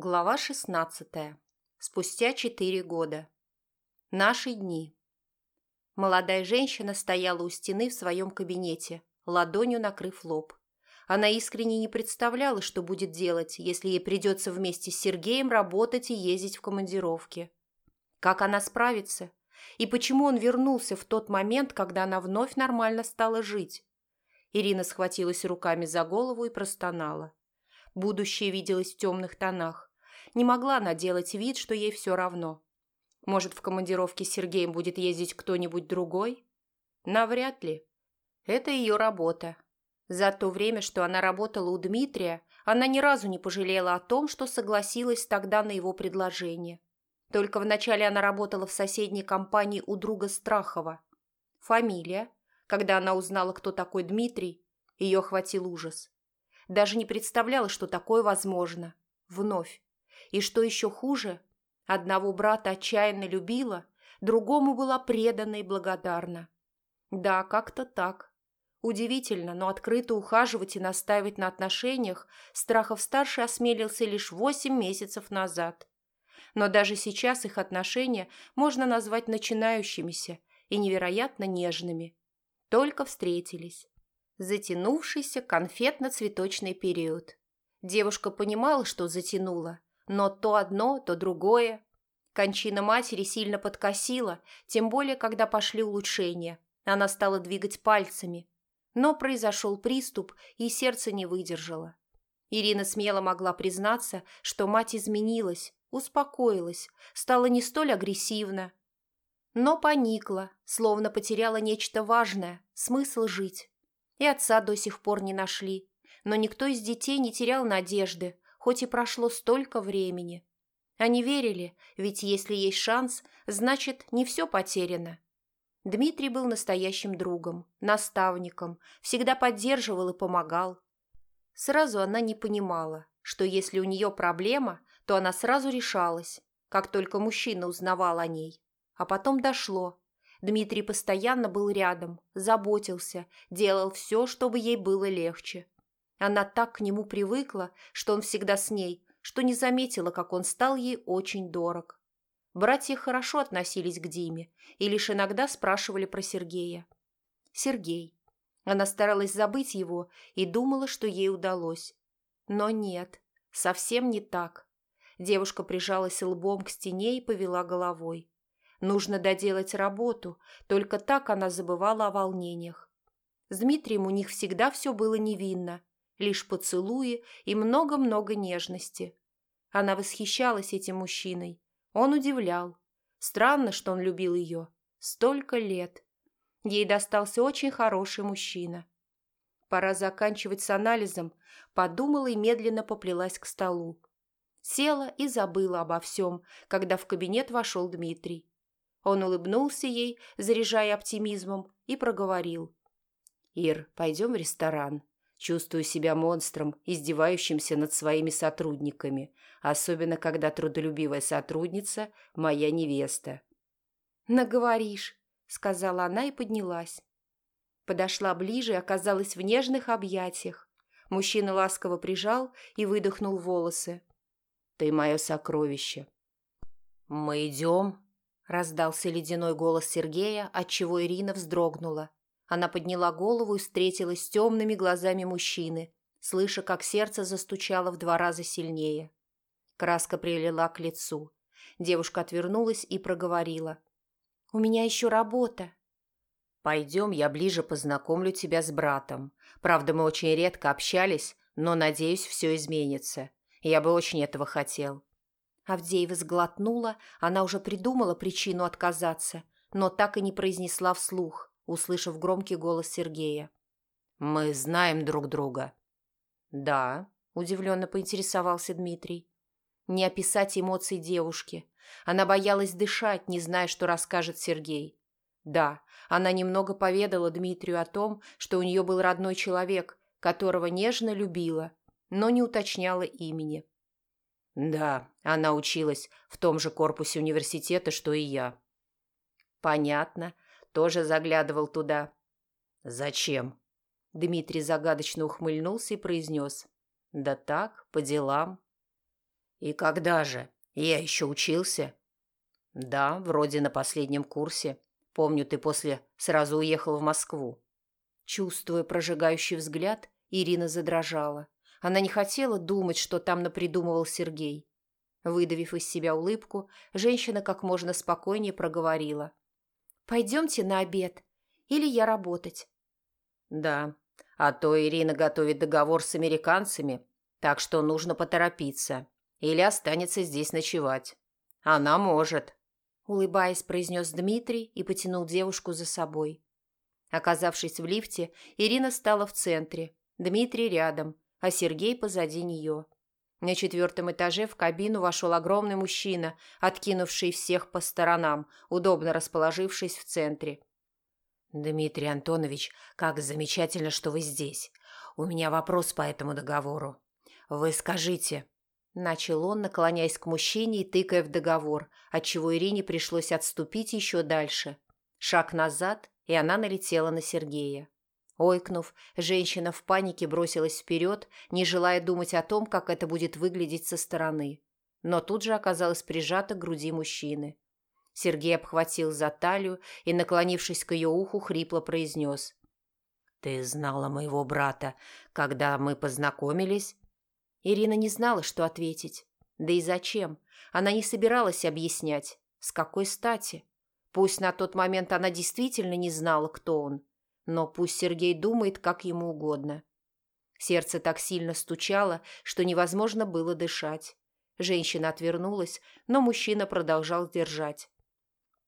Глава 16. Спустя четыре года. Наши дни. Молодая женщина стояла у стены в своем кабинете, ладонью накрыв лоб. Она искренне не представляла, что будет делать, если ей придется вместе с Сергеем работать и ездить в командировки. Как она справится? И почему он вернулся в тот момент, когда она вновь нормально стала жить? Ирина схватилась руками за голову и простонала. Будущее виделось в темных тонах. Не могла она делать вид, что ей все равно. Может, в командировке с Сергеем будет ездить кто-нибудь другой? Навряд ли. Это ее работа. За то время, что она работала у Дмитрия, она ни разу не пожалела о том, что согласилась тогда на его предложение. Только вначале она работала в соседней компании у друга Страхова. Фамилия. Когда она узнала, кто такой Дмитрий, ее охватил ужас. Даже не представляла, что такое возможно. Вновь. И что еще хуже, одного брата отчаянно любила, другому была предана и благодарна. Да, как-то так. Удивительно, но открыто ухаживать и настаивать на отношениях Страхов-старший осмелился лишь восемь месяцев назад. Но даже сейчас их отношения можно назвать начинающимися и невероятно нежными. Только встретились затянувшийся конфетно-цветочный период. Девушка понимала, что затянула, но то одно, то другое. Кончина матери сильно подкосила, тем более, когда пошли улучшения. Она стала двигать пальцами. Но произошел приступ, и сердце не выдержало. Ирина смело могла признаться, что мать изменилась, успокоилась, стала не столь агрессивна. Но поникла, словно потеряла нечто важное, смысл жить. И отца до сих пор не нашли. Но никто из детей не терял надежды, хоть и прошло столько времени. Они верили, ведь если есть шанс, значит, не все потеряно. Дмитрий был настоящим другом, наставником, всегда поддерживал и помогал. Сразу она не понимала, что если у нее проблема, то она сразу решалась, как только мужчина узнавал о ней. А потом дошло, Дмитрий постоянно был рядом, заботился, делал все, чтобы ей было легче. Она так к нему привыкла, что он всегда с ней, что не заметила, как он стал ей очень дорог. Братья хорошо относились к Диме и лишь иногда спрашивали про Сергея. Сергей. Она старалась забыть его и думала, что ей удалось. Но нет, совсем не так. Девушка прижалась лбом к стене и повела головой. Нужно доделать работу, только так она забывала о волнениях. С Дмитрием у них всегда все было невинно, лишь поцелуи и много-много нежности. Она восхищалась этим мужчиной. Он удивлял. Странно, что он любил ее. Столько лет. Ей достался очень хороший мужчина. Пора заканчивать с анализом, подумала и медленно поплелась к столу. Села и забыла обо всем, когда в кабинет вошел Дмитрий. Он улыбнулся ей, заряжая оптимизмом, и проговорил. «Ир, пойдем в ресторан. Чувствую себя монстром, издевающимся над своими сотрудниками, особенно когда трудолюбивая сотрудница – моя невеста». «Наговоришь», – сказала она и поднялась. Подошла ближе и оказалась в нежных объятиях. Мужчина ласково прижал и выдохнул волосы. «Ты мое сокровище». «Мы идем?» Раздался ледяной голос Сергея, отчего Ирина вздрогнула. Она подняла голову и встретилась с темными глазами мужчины, слыша, как сердце застучало в два раза сильнее. Краска прилила к лицу. Девушка отвернулась и проговорила. «У меня еще работа». «Пойдем, я ближе познакомлю тебя с братом. Правда, мы очень редко общались, но, надеюсь, все изменится. Я бы очень этого хотел. Авдеева сглотнула, она уже придумала причину отказаться, но так и не произнесла вслух, услышав громкий голос Сергея. «Мы знаем друг друга». «Да», – удивленно поинтересовался Дмитрий. Не описать эмоций девушки. Она боялась дышать, не зная, что расскажет Сергей. Да, она немного поведала Дмитрию о том, что у нее был родной человек, которого нежно любила, но не уточняла имени. Да, она училась в том же корпусе университета, что и я. Понятно. Тоже заглядывал туда. Зачем? Дмитрий загадочно ухмыльнулся и произнес. Да так, по делам. «И когда же? Я еще учился?» «Да, вроде на последнем курсе. Помню, ты после сразу уехал в Москву». Чувствуя прожигающий взгляд, Ирина задрожала. Она не хотела думать, что там напридумывал Сергей. Выдавив из себя улыбку, женщина как можно спокойнее проговорила. «Пойдемте на обед. Или я работать?» «Да, а то Ирина готовит договор с американцами, так что нужно поторопиться. Или останется здесь ночевать. Она может», – улыбаясь, произнес Дмитрий и потянул девушку за собой. Оказавшись в лифте, Ирина стала в центре, Дмитрий рядом, а Сергей позади нее. На четвертом этаже в кабину вошел огромный мужчина, откинувший всех по сторонам, удобно расположившись в центре. «Дмитрий Антонович, как замечательно, что вы здесь. У меня вопрос по этому договору. Вы скажите...» Начал он, наклоняясь к мужчине и тыкая в договор, отчего Ирине пришлось отступить еще дальше. Шаг назад, и она налетела на Сергея. Ойкнув, женщина в панике бросилась вперед, не желая думать о том, как это будет выглядеть со стороны. Но тут же оказалась прижата к груди мужчины. Сергей обхватил за талию и, наклонившись к ее уху, хрипло произнес. «Ты знала моего брата, когда мы познакомились?» Ирина не знала, что ответить. Да и зачем? Она не собиралась объяснять. С какой стати? Пусть на тот момент она действительно не знала, кто он. Но пусть Сергей думает, как ему угодно. Сердце так сильно стучало, что невозможно было дышать. Женщина отвернулась, но мужчина продолжал держать.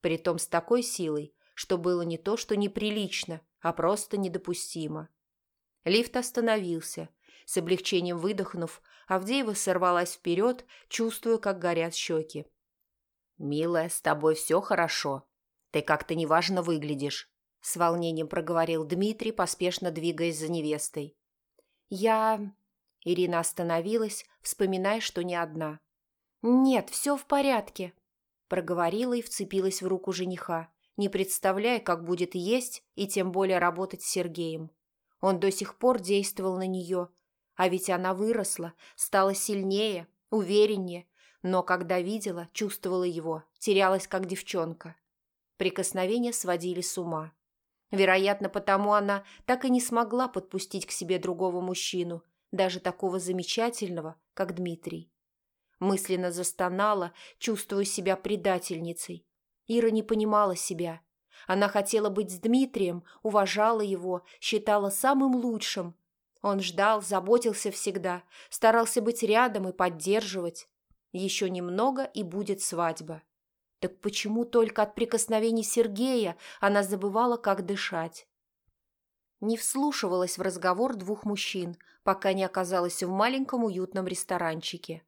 Притом с такой силой, что было не то, что неприлично, а просто недопустимо. Лифт остановился. С облегчением выдохнув, Авдеева сорвалась вперед, чувствуя, как горят щеки. «Милая, с тобой все хорошо. Ты как-то неважно выглядишь», — с волнением проговорил Дмитрий, поспешно двигаясь за невестой. «Я...» Ирина остановилась, вспоминая, что не одна. «Нет, все в порядке», проговорила и вцепилась в руку жениха, не представляя, как будет есть и тем более работать с Сергеем. Он до сих пор действовал на нее, а ведь она выросла, стала сильнее, увереннее, но когда видела, чувствовала его, терялась как девчонка. Прикосновения сводили с ума. Вероятно, потому она так и не смогла подпустить к себе другого мужчину, даже такого замечательного, как Дмитрий. Мысленно застонала, чувствуя себя предательницей. Ира не понимала себя. Она хотела быть с Дмитрием, уважала его, считала самым лучшим. Он ждал, заботился всегда, старался быть рядом и поддерживать. Еще немного, и будет свадьба. Так почему только от прикосновений Сергея она забывала, как дышать? Не вслушивалась в разговор двух мужчин, пока не оказалась в маленьком уютном ресторанчике.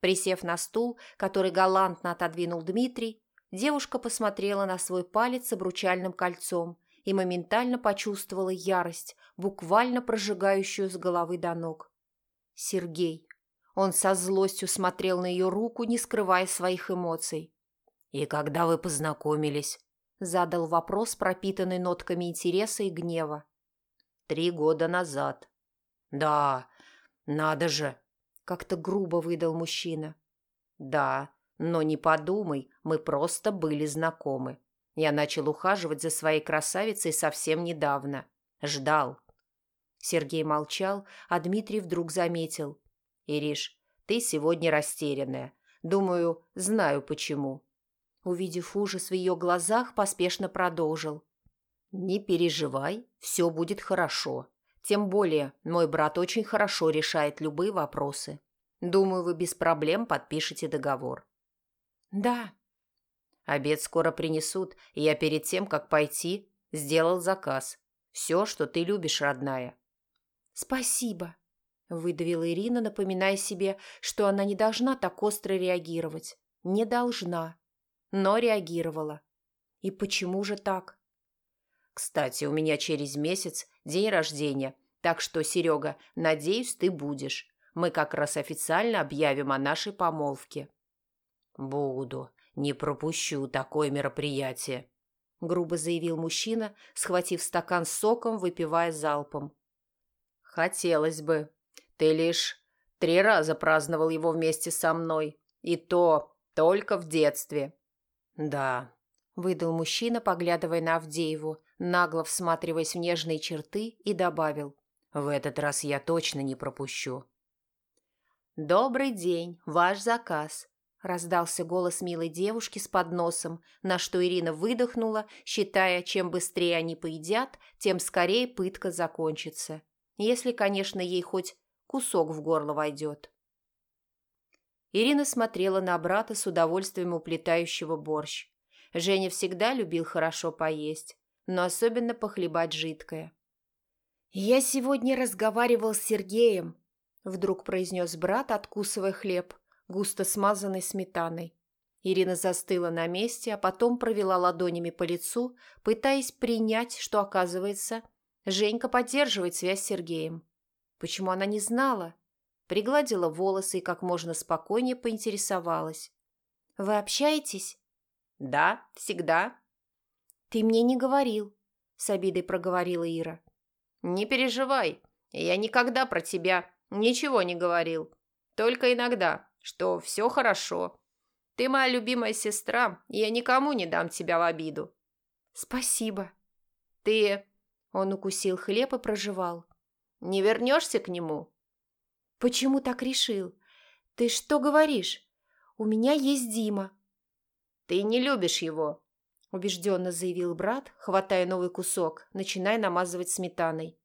Присев на стул, который галантно отодвинул Дмитрий, девушка посмотрела на свой палец с обручальным кольцом и моментально почувствовала ярость, буквально прожигающую с головы до ног. Сергей. Он со злостью смотрел на ее руку, не скрывая своих эмоций. «И когда вы познакомились?» Задал вопрос, пропитанный нотками интереса и гнева. «Три года назад». «Да, надо же!» Как-то грубо выдал мужчина. Да, но не подумай, мы просто были знакомы. Я начал ухаживать за своей красавицей совсем недавно. Ждал. Сергей молчал, а Дмитрий вдруг заметил. «Ириш, ты сегодня растерянная. Думаю, знаю почему». Увидев ужас в ее глазах, поспешно продолжил. «Не переживай, все будет хорошо. Тем более, мой брат очень хорошо решает любые вопросы. Думаю, вы без проблем подпишете договор». «Да». «Обед скоро принесут, и я перед тем, как пойти, сделал заказ. Все, что ты любишь, родная». «Спасибо», – выдавила Ирина, напоминая себе, что она не должна так остро реагировать. Не должна. Но реагировала. И почему же так? Кстати, у меня через месяц день рождения, так что, Серега, надеюсь, ты будешь. Мы как раз официально объявим о нашей помолвке». «Буду. Не пропущу такое мероприятие», – грубо заявил мужчина, схватив стакан с соком, выпивая залпом. «Хотелось бы. Ты лишь... Три раза праздновал его вместе со мной. И то только в детстве. Да, выдал мужчина, поглядывая на Авдееву, нагло всматриваясь в нежные черты и добавил. В этот раз я точно не пропущу. «Добрый день, ваш заказ», – раздался голос милой девушки с подносом, на что Ирина выдохнула, считая, чем быстрее они поедят, тем скорее пытка закончится. Если, конечно, ей хоть кусок в горло войдет. Ирина смотрела на брата с удовольствием уплетающего борщ. Женя всегда любил хорошо поесть, но особенно похлебать жидкое. «Я сегодня разговаривал с Сергеем», – вдруг произнес брат, откусывая хлеб, густо смазанный сметаной. Ирина застыла на месте, а потом провела ладонями по лицу, пытаясь принять, что, оказывается, Женька поддерживает связь с Сергеем. Почему она не знала? Пригладила волосы и как можно спокойнее поинтересовалась. «Вы общаетесь?» «Да, всегда». «Ты мне не говорил», – с обидой проговорила Ира. «Не переживай, я никогда про тебя ничего не говорил. Только иногда, что все хорошо. Ты моя любимая сестра, и я никому не дам тебя в обиду». «Спасибо». «Ты...» – он укусил хлеб и проживал. «Не вернешься к нему?» «Почему так решил? Ты что говоришь? У меня есть Дима». «Ты не любишь его», – убежденно заявил брат, хватая новый кусок, начиная намазывать сметаной.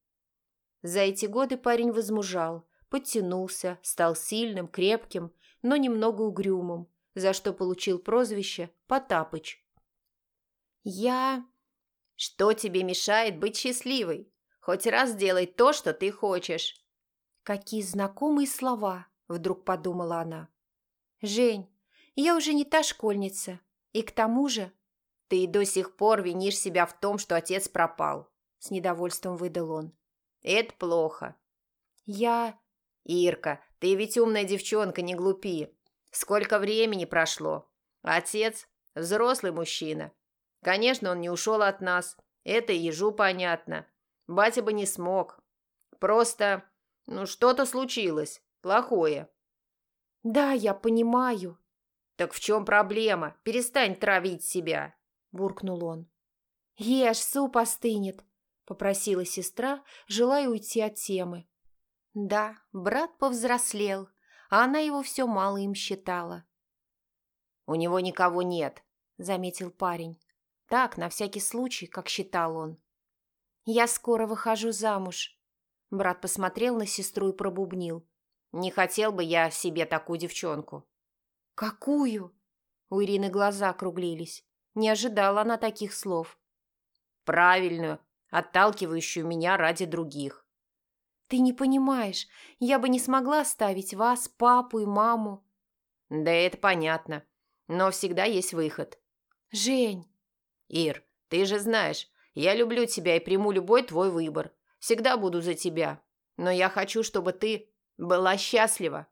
За эти годы парень возмужал, подтянулся, стал сильным, крепким, но немного угрюмым, за что получил прозвище Потапыч. «Я...» «Что тебе мешает быть счастливой? Хоть раз делай то, что ты хочешь». «Какие знакомые слова!» – вдруг подумала она. «Жень, я уже не та школьница. И к тому же...» «Ты до сих пор винишь себя в том, что отец пропал», – с недовольством выдал он. «Это плохо». «Я...» «Ирка, ты ведь умная девчонка, не глупи. Сколько времени прошло? Отец – взрослый мужчина. Конечно, он не ушел от нас. Это ежу понятно. Батя бы не смог. Просто, ну, что-то случилось. Плохое». «Да, я понимаю», «Так в чем проблема? Перестань травить себя!» – буркнул он. «Ешь, суп остынет», – попросила сестра, желая уйти от темы. Да, брат повзрослел, а она его все мало им считала. «У него никого нет», – заметил парень. Так, на всякий случай, как считал он. «Я скоро выхожу замуж». Брат посмотрел на сестру и пробубнил. «Не хотел бы я себе такую девчонку». «Какую?» У Ирины глаза округлились. Не ожидала она таких слов. «Правильную, отталкивающую меня ради других». «Ты не понимаешь, я бы не смогла оставить вас, папу и маму». «Да это понятно, но всегда есть выход». «Жень!» «Ир, ты же знаешь, я люблю тебя и приму любой твой выбор. Всегда буду за тебя. Но я хочу, чтобы ты была счастлива.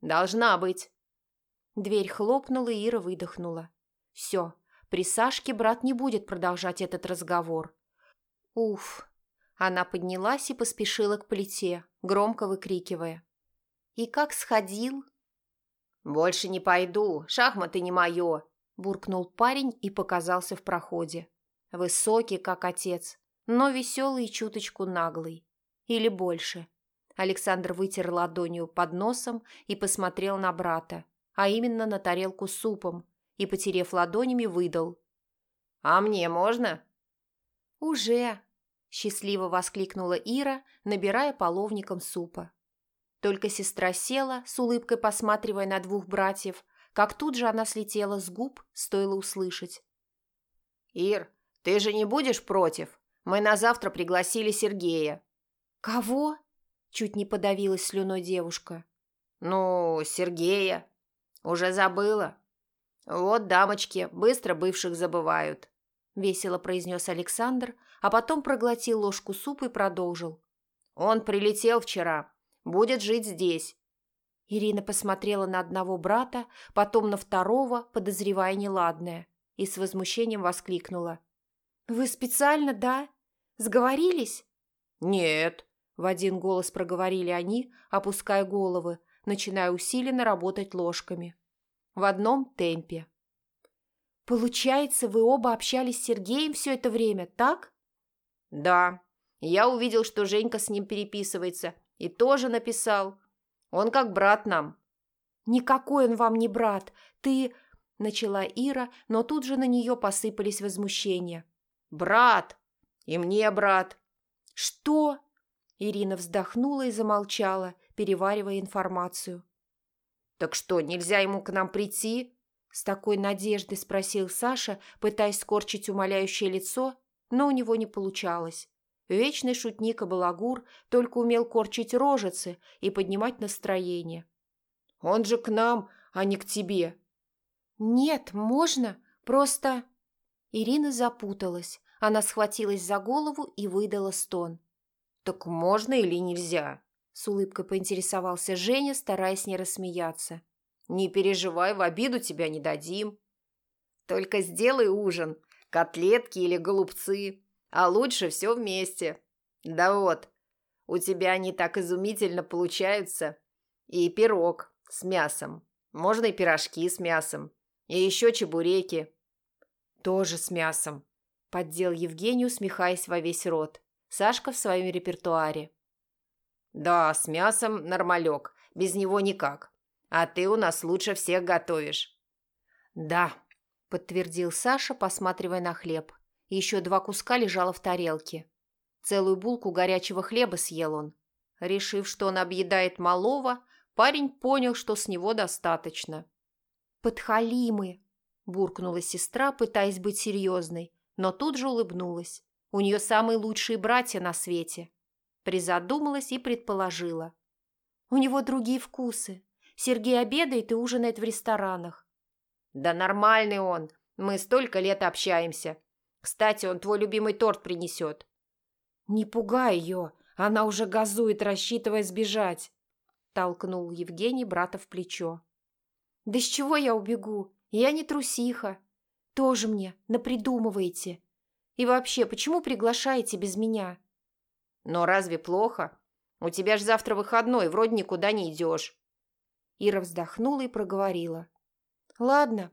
Должна быть». Дверь хлопнула, и Ира выдохнула. Все, при Сашке брат не будет продолжать этот разговор. Уф. Она поднялась и поспешила к плите, громко выкрикивая. «И как сходил?» «Больше не пойду, шахматы не мое», – буркнул парень и показался в проходе. Высокий, как отец, но веселый и чуточку наглый. Или больше. Александр вытер ладонью под носом и посмотрел на брата а именно на тарелку с супом, и, потерев ладонями, выдал. «А мне можно?» «Уже!» – счастливо воскликнула Ира, набирая половником супа. Только сестра села, с улыбкой посматривая на двух братьев, как тут же она слетела с губ, стоило услышать. «Ир, ты же не будешь против? Мы на завтра пригласили Сергея». «Кого?» – чуть не подавилась слюной девушка. «Ну, Сергея. «Уже забыла?» «Вот дамочки быстро бывших забывают», – весело произнес Александр, а потом проглотил ложку супа и продолжил. «Он прилетел вчера. Будет жить здесь». Ирина посмотрела на одного брата, потом на второго, подозревая неладное, и с возмущением воскликнула. «Вы специально, да? Сговорились?» «Нет», – в один голос проговорили они, опуская головы, начиная усиленно работать ложками. В одном темпе. «Получается, вы оба общались с Сергеем все это время, так?» «Да. Я увидел, что Женька с ним переписывается, и тоже написал. Он как брат нам». «Никакой он вам не брат. Ты...» – начала Ира, но тут же на нее посыпались возмущения. «Брат! И мне брат!» «Что?» Ирина вздохнула и замолчала, переваривая информацию. «Так что, нельзя ему к нам прийти?» С такой надеждой спросил Саша, пытаясь скорчить умоляющее лицо, но у него не получалось. Вечный шутник и балагур только умел корчить рожицы и поднимать настроение. «Он же к нам, а не к тебе!» «Нет, можно, просто...» Ирина запуталась. Она схватилась за голову и выдала стон. «Так можно или нельзя?» С улыбкой поинтересовался Женя, стараясь не рассмеяться. «Не переживай, в обиду тебя не дадим. Только сделай ужин, котлетки или голубцы, а лучше все вместе. Да вот, у тебя они так изумительно получаются. И пирог с мясом. Можно и пирожки с мясом. И еще чебуреки. Тоже с мясом. Поддел Евгений, усмехаясь во весь рот. Сашка в своем репертуаре. «Да, с мясом нормалек, без него никак. А ты у нас лучше всех готовишь». «Да», – подтвердил Саша, посматривая на хлеб. Еще два куска лежало в тарелке. Целую булку горячего хлеба съел он. Решив, что он объедает малого, парень понял, что с него достаточно. «Подхалимы!» – буркнула сестра, пытаясь быть серьезной, но тут же улыбнулась. У нее самые лучшие братья на свете. Призадумалась и предположила. У него другие вкусы. Сергей обедает и ужинает в ресторанах. Да нормальный он. Мы столько лет общаемся. Кстати, он твой любимый торт принесет. Не пугай ее. Она уже газует, рассчитывая сбежать. Толкнул Евгений брата в плечо. Да с чего я убегу? Я не трусиха. Тоже мне напридумываете. И вообще, почему приглашаете без меня?» «Но разве плохо? У тебя ж завтра выходной, вроде никуда не идешь». Ира вздохнула и проговорила. «Ладно,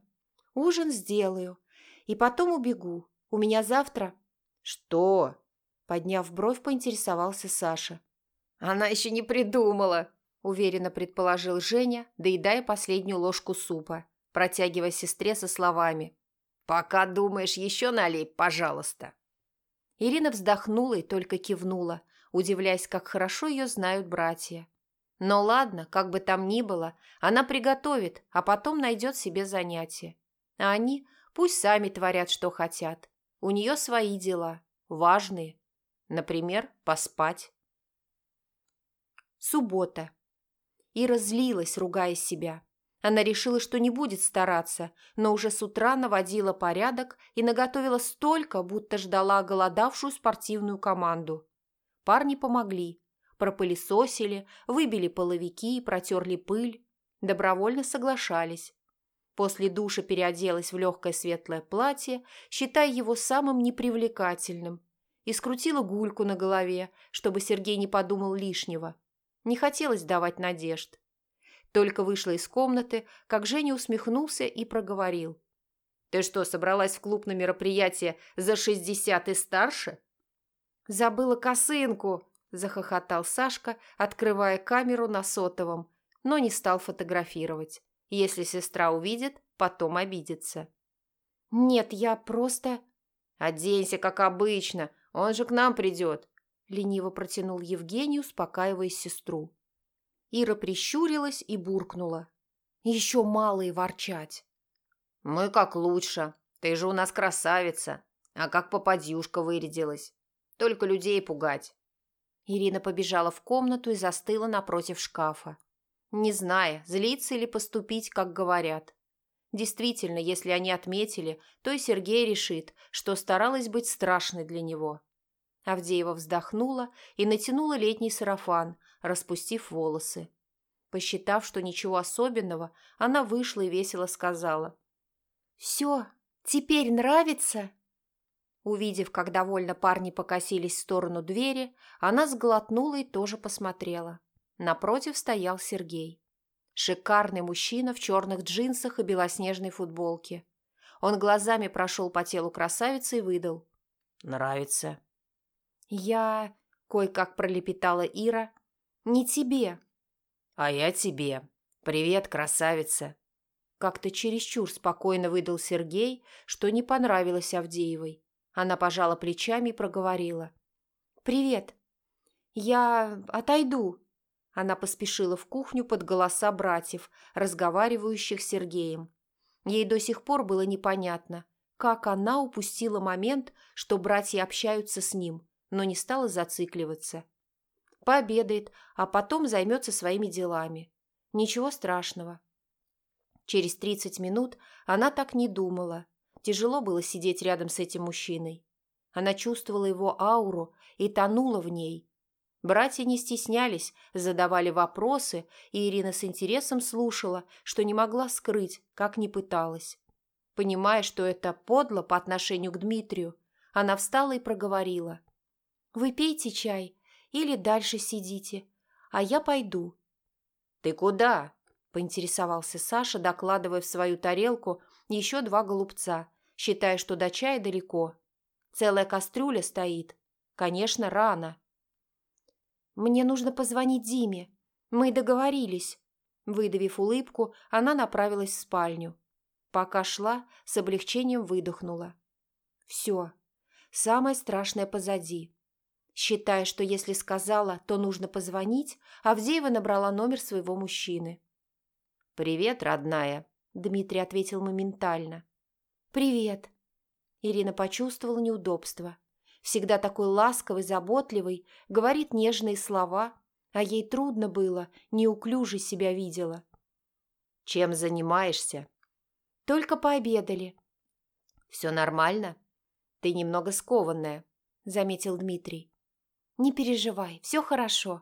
ужин сделаю. И потом убегу. У меня завтра...» «Что?» Подняв бровь, поинтересовался Саша. «Она еще не придумала», – уверенно предположил Женя, доедая последнюю ложку супа, протягивая сестре со словами. «Пока думаешь, еще налей, пожалуйста». Ирина вздохнула и только кивнула, удивляясь, как хорошо ее знают братья. Но ладно, как бы там ни было, она приготовит, а потом найдет себе занятие. А они пусть сами творят, что хотят. У нее свои дела, важные. Например, поспать. Суббота. Ира злилась, ругая себя. Она решила, что не будет стараться, но уже с утра наводила порядок и наготовила столько, будто ждала оголодавшую спортивную команду. Парни помогли, пропылесосили, выбили половики и протерли пыль, добровольно соглашались. После душа переоделась в легкое светлое платье, считая его самым непривлекательным, и скрутила гульку на голове, чтобы Сергей не подумал лишнего. Не хотелось давать надежд. Только вышла из комнаты, как Женя усмехнулся и проговорил. «Ты что, собралась в клуб на мероприятие за шестьдесят и старше?» «Забыла косынку!» – захохотал Сашка, открывая камеру на сотовом, но не стал фотографировать. Если сестра увидит, потом обидится. «Нет, я просто...» «Оденься, как обычно, он же к нам придет», – лениво протянул Евгений, успокаивая сестру. Ира прищурилась и буркнула. Еще мало и ворчать. «Мы как лучше. Ты же у нас красавица. А как попадюшка вырядилась. Только людей пугать». Ирина побежала в комнату и застыла напротив шкафа. Не зная, злиться или поступить, как говорят. Действительно, если они отметили, то и Сергей решит, что старалась быть страшной для него. Авдеева вздохнула и натянула летний сарафан, распустив волосы. Посчитав, что ничего особенного, она вышла и весело сказала. «Все, теперь нравится?» Увидев, как довольно парни покосились в сторону двери, она сглотнула и тоже посмотрела. Напротив стоял Сергей. Шикарный мужчина в черных джинсах и белоснежной футболке. Он глазами прошел по телу красавицы и выдал. «Нравится». «Я...» – кое-как пролепетала Ира. «Не тебе». «А я тебе. Привет, красавица». Как-то чересчур спокойно выдал Сергей, что не понравилось Авдеевой. Она пожала плечами и проговорила. «Привет. Я отойду». Она поспешила в кухню под голоса братьев, разговаривающих с Сергеем. Ей до сих пор было непонятно, как она упустила момент, что братья общаются с ним, но не стала зацикливаться. Пообедает, а потом займется своими делами. Ничего страшного. Через 30 минут она так не думала. Тяжело было сидеть рядом с этим мужчиной. Она чувствовала его ауру и тонула в ней. Братья не стеснялись, задавали вопросы, и Ирина с интересом слушала, что не могла скрыть, как не пыталась. Понимая, что это подло по отношению к Дмитрию, она встала и проговорила. «Вы пейте чай или дальше сидите, а я пойду». «Ты куда?» поинтересовался Саша, докладывая в свою тарелку еще два голубца, считая, что до чая далеко. Целая кастрюля стоит. Конечно, рано. «Мне нужно позвонить Диме. Мы договорились». Выдавив улыбку, она направилась в спальню. Пока шла, с облегчением выдохнула. «Все. Самое страшное позади». Считая, что если сказала, то нужно позвонить, Авдеева набрала номер своего мужчины. «Привет, родная», – Дмитрий ответил моментально. «Привет». Ирина почувствовала неудобство. Всегда такой ласковый, заботливый, говорит нежные слова, а ей трудно было, неуклюже себя видела. «Чем занимаешься?» «Только пообедали». «Все нормально? Ты немного скованная», – заметил Дмитрий. «Не переживай, все хорошо».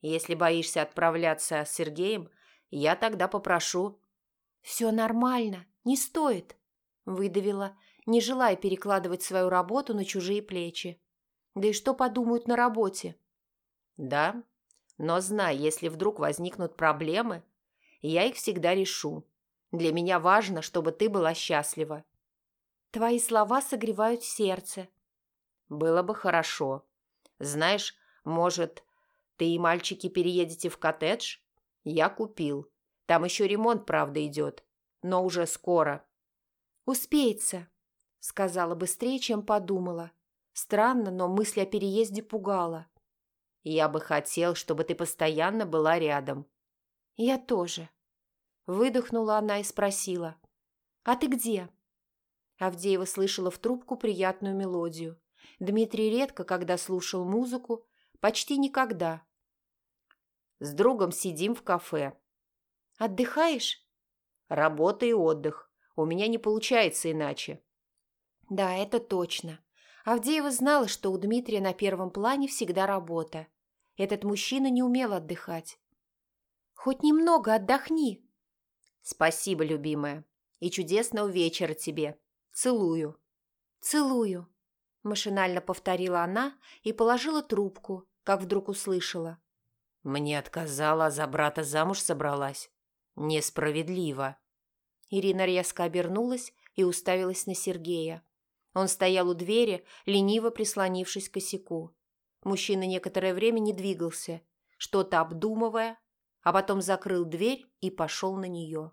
«Если боишься отправляться с Сергеем, я тогда попрошу». «Все нормально, не стоит», – выдавила, не желая перекладывать свою работу на чужие плечи. «Да и что подумают на работе?» «Да, но знай, если вдруг возникнут проблемы, я их всегда решу. Для меня важно, чтобы ты была счастлива». «Твои слова согревают сердце». «Было бы хорошо. Знаешь, может, ты и мальчики переедете в коттедж?» Я купил. Там еще ремонт, правда, идет. Но уже скоро. Успеется, сказала быстрее, чем подумала. Странно, но мысль о переезде пугала. Я бы хотел, чтобы ты постоянно была рядом. Я тоже. Выдохнула она и спросила. А ты где? Авдеева слышала в трубку приятную мелодию. Дмитрий редко, когда слушал музыку, почти никогда. С другом сидим в кафе. Отдыхаешь? Работа и отдых. У меня не получается иначе. Да, это точно. Авдеева знала, что у Дмитрия на первом плане всегда работа. Этот мужчина не умел отдыхать. Хоть немного отдохни. Спасибо, любимая. И чудесного вечера тебе. Целую. Целую. Машинально повторила она и положила трубку, как вдруг услышала. Мне отказала, а за брата замуж собралась. Несправедливо. Ирина резко обернулась и уставилась на Сергея. Он стоял у двери, лениво прислонившись к косяку. Мужчина некоторое время не двигался, что-то обдумывая, а потом закрыл дверь и пошел на нее.